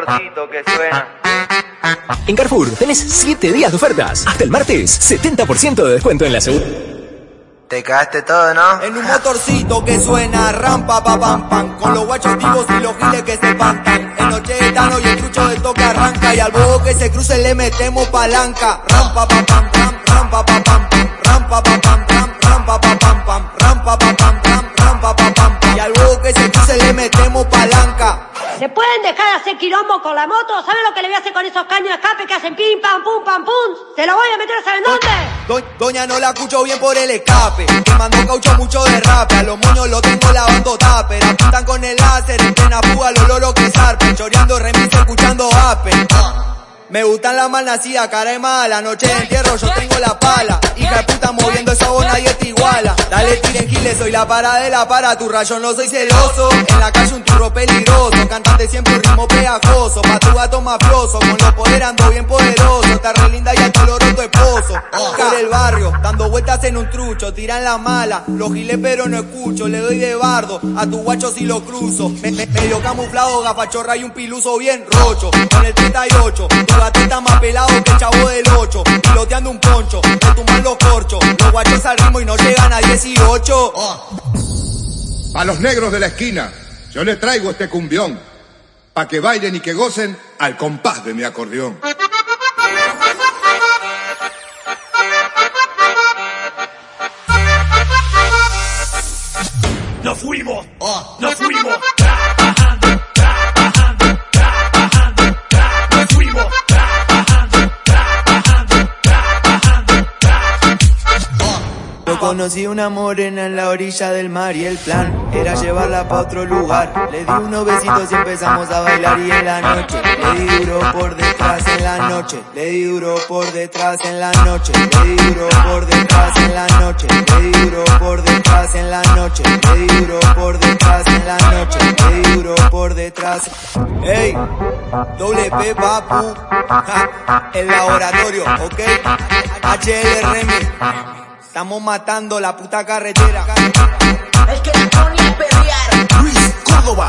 motorcito que suena. En Carrefour tenés 7 días de ofertas. Hasta el martes, 70% de descuento en la segunda. Te cagaste todo, ¿no? En un motorcito que suena rampa pa pam pam Con los guachos vivos y los giles que se espantan En noche de tano y el trucho del toque arranca Y al bobo que se cruce le metemos palanca Rampa pa pam pam, rampa pa pam ¿Se pueden dejar de hacer quilombo con la moto? ¿Saben lo que le voy a hacer con esos caños de escape que hacen pim, pam, pum, pam, pum? ¡Se lo voy a meter, ¿saben dónde? Do- doña no la escucho bien por el escape Te mando caucho mucho de rap A los moños lo tengo lavando taper Apuntan con el láser En plena fuga los lolos que zarpen Choreando remix escuchando Appen me gustan las malnacidas, cara de mala, noche de entierro, yo tengo la pala. Hija de puta moviendo esa voz nadie te iguala. Dale tiren giles, soy la para de la para, tu rayo no soy celoso. En la calle un turro peligroso, cantante siempre un ritmo pegajoso. Pa' tu gato mafioso, con los poderes ando bien poderoso. Está re linda y al color tu esposo. Por el barrio, dando vueltas en un trucho, tiran la mala. Los giles pero no escucho, le doy de bardo. A tu guacho si lo cruzo. Me- me- medio camuflado, gafachorra y un piluso bien rocho. Con el 38, tu gato está más pelado que el chavo del 8. Piloteando un poncho, me tumban los corchos. Los guachos al ritmo y no llegan a 18. A los negros de la esquina, yo les traigo este cumbión, pa' que bailen y que gocen al compás de mi acordeón. Nos fuimos, nos fuimos, Yo conocí una morena en la orilla del mar y el plan era llevarla pa' otro lugar. Le di unos besitos y empezamos a bailar y en la noche le di duro por detrás en la noche. Le di duro por detrás en la noche. Le di duro por detrás en la noche. Le di duro por detrás en la noche. Le di duro por detrás en la noche. Le di duro por detrás. Ey, doble P papu. Ja, el laboratorio, ok. HL. Estamos matando la puta carretera. El que no ni pelear. Luis Córdoba.